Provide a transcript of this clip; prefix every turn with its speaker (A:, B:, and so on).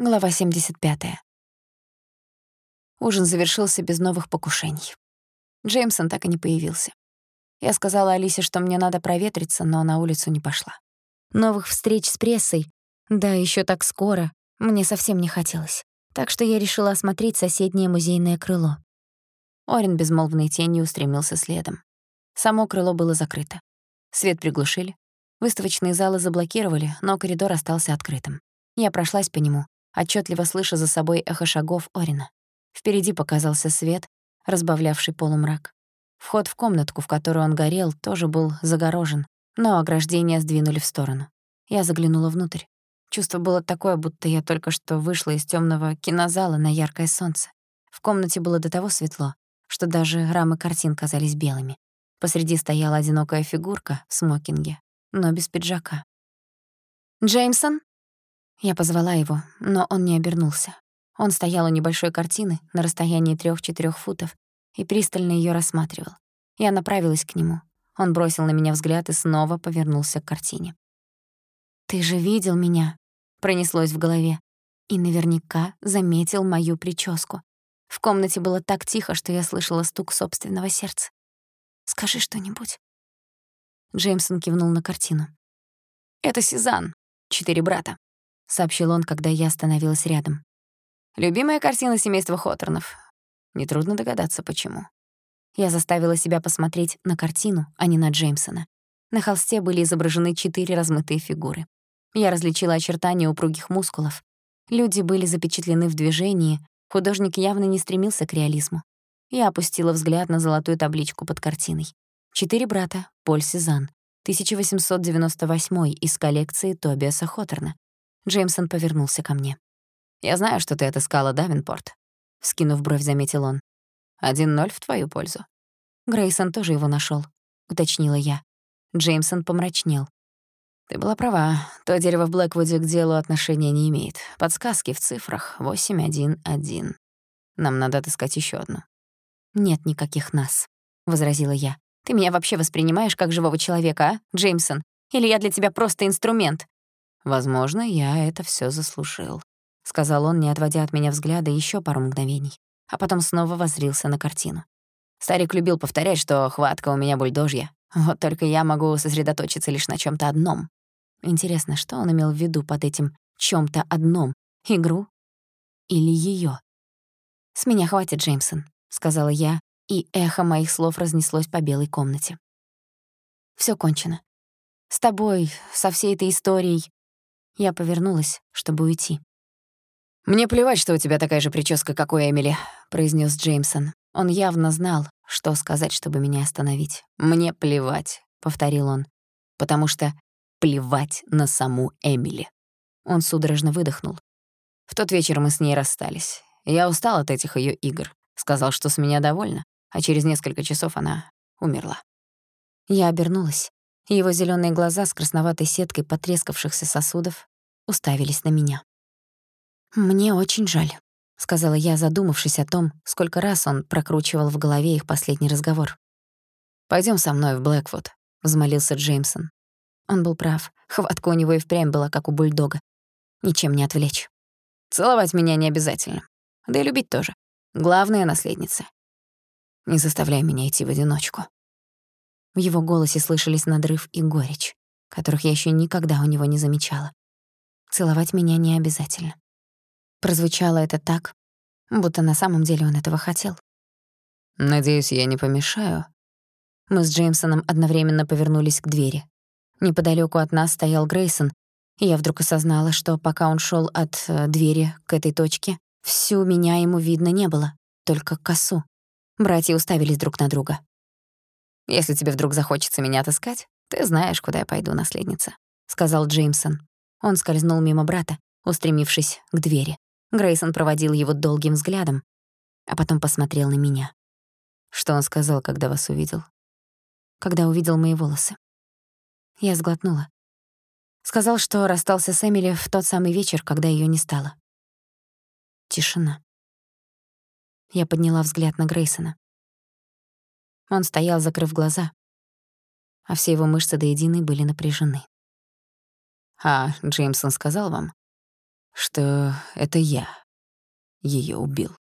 A: Глава 75. Ужин завершился без новых покушений. Джеймсон так и не появился. Я сказала Алисе, что мне надо проветриться, но на улицу не пошла. Новых встреч с прессой, да еще так скоро, мне совсем не хотелось. Так что я решила осмотреть соседнее музейное крыло. Орин безмолвной тенью устремился следом. Само крыло было закрыто. Свет приглушили. Выставочные залы заблокировали, но коридор остался открытым. Я прошлась по нему, отчетливо слыша за собой эхо шагов Орина. Впереди показался свет, разбавлявший полумрак. Вход в комнатку, в которой он горел, тоже был загорожен, но ограждение сдвинули в сторону. Я заглянула внутрь. Чувство было такое, будто я только что вышла из темного кинозала на яркое солнце. В комнате было до того светло, что даже рамы картин казались белыми. Посреди стояла одинокая фигурка в смокинге, но без пиджака. «Джеймсон?» Я позвала его, но он не обернулся. Он стоял у небольшой картины на расстоянии трех-четырех футов и пристально ее рассматривал. Я направилась к нему. Он бросил на меня взгляд и снова повернулся к картине. «Ты же видел меня», — пронеслось в голове. И наверняка заметил мою прическу. В комнате было так тихо, что я слышала стук собственного сердца. «Скажи что-нибудь». Джеймсон кивнул на картину. «Это Сезанн, четыре брата сообщил он, когда я остановилась рядом. Любимая картина семейства Хоторнов. Нетрудно догадаться, почему. Я заставила себя посмотреть на картину, а не на Джеймсона. На холсте были изображены четыре размытые фигуры. Я различила очертания упругих мускулов. Люди были запечатлены в движении, художник явно не стремился к реализму. Я опустила взгляд на золотую табличку под картиной. «Четыре брата. Поль Сезанн. 1898 из коллекции Тобиаса Хоторна. Джеймсон повернулся ко мне. «Я знаю, что ты отыскала Давинпорт», — вскинув бровь, заметил он. «Один ноль в твою пользу». Грейсон тоже его нашёл, уточнила я. Джеймсон помрачнел. «Ты была права. То дерево в Блэквуде к делу отношения не имеет. Подсказки в цифрах 811. Нам надо отыскать ещё одну». «Нет никаких нас», — возразила я. «Ты меня вообще воспринимаешь как живого человека, а, Джеймсон? Или я для тебя просто инструмент?» Возможно, я это всё заслужил, сказал он, не отводя от меня взгляда ещё пару мгновений, а потом снова воззрился на картину. Старик любил повторять, что хватка у меня бульдожья. Вот только я могу сосредоточиться лишь на чём-то одном. Интересно, что он имел в виду под этим чём-то одном? Игру или её? «С меня хватит, Джеймсон», — сказала я, и эхо моих слов разнеслось по белой комнате. Всё кончено. С тобой, со всей этой историей, я повернулась, чтобы уйти. «Мне плевать, что у тебя такая же прическа, как у Эмили», — произнес Джеймсон. Он явно знал, что сказать, чтобы меня остановить. «Мне плевать», — повторил он, «потому что плевать на саму Эмили». Он судорожно выдохнул. В тот вечер мы с ней расстались. Я устал от этих ее игр. Сказал, что с меня довольна, а через несколько часов она умерла. Я обернулась. Его зеленые глаза с красноватой сеткой потрескавшихся сосудов уставились на меня. «Мне очень жаль», — сказала я, задумавшись о том, сколько раз он прокручивал в голове их последний разговор. Пойдем со мной в Блэквуд», — взмолился Джеймсон. Он был прав. Хватка у него и впрямь была, как у бульдога. Ничем не отвлечь. Целовать меня не обязательно. Да и любить тоже. Главная наследница. Не заставляй меня идти в одиночку. В его голосе слышались надрыв и горечь, которых я еще никогда у него не замечала. Целовать меня не обязательно. Прозвучало это так, будто на самом деле он этого хотел. «Надеюсь, я не помешаю». Мы с Джеймсоном одновременно повернулись к двери. Неподалёку от нас стоял Грейсон, и я вдруг осознала, что пока он шёл от э, двери к этой точке, всю меня ему видно не было, только косу. Братья уставились друг на друга. «Если тебе вдруг захочется меня отыскать, ты знаешь, куда я пойду, наследница», — сказал Джеймсон. Он скользнул мимо брата, устремившись к двери. Грейсон проводил его долгим взглядом, а потом посмотрел на меня. Что он сказал, когда вас увидел? Когда увидел мои волосы. Я сглотнула. Сказал, что расстался с Эмили в тот самый вечер, когда её не стало. Тишина. Я подняла взгляд на Грейсона. Он стоял, закрыв глаза, а все его мышцы до единой были напряжены. «А Джеймсон сказал вам, что это я ее убил.